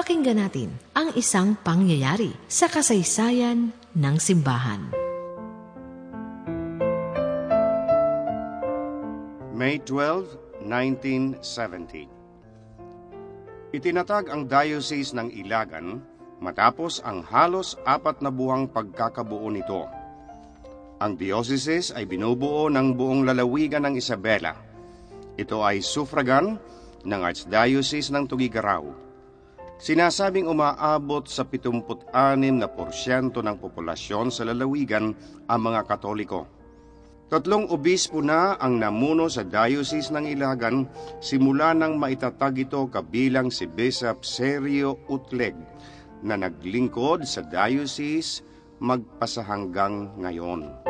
Pakinggan natin ang isang pangyayari sa kasaysayan ng simbahan. May 12, 1970 Itinatag ang Diocese ng Ilagan matapos ang halos apat na buwang pagkakabuo nito. Ang diocese ay binubuo ng buong lalawigan ng Isabela. Ito ay suffragan ng Archdiocese ng Tugigaraw. Sinasabing umaabot sa 76 na porsyento ng populasyon sa lalawigan ang mga Katoliko. Tatlong obispo na ang namuno sa Diocese ng Ilagan simula nang maitatag ito kabilang si Bishop Sergio Utleg na naglingkod sa Diocese magpasahanggang ngayon.